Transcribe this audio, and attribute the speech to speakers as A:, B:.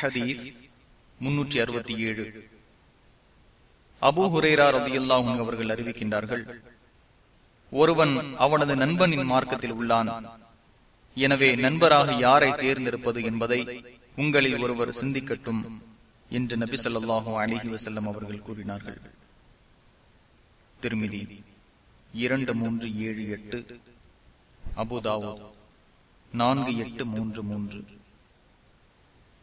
A: ஹதீஸ் முன்னூற்றி அறுபத்தி ஏழு. அபு ஹுரேரா ரதியுல்லாஹும் அவர்கள் அறிவிக்கின்றார்கள் ஒருவன் அவனது நண்பனின் மார்க்கத்தில் உள்ளான். எனவே நண்பராக யாரை தேர்ந்தெடுப்பது என்பதை உங்களில் ஒருவர் சிந்திக்கட்டும் என்று நபி சொல்லாஹு அலிஹி வசல்லம் அவர்கள் கூறினார்கள். திருமிதி இரண்டு மூன்று ஏழு எட்டு அபுதாவோ நான்கு எட்டு மூன்று மூன்று.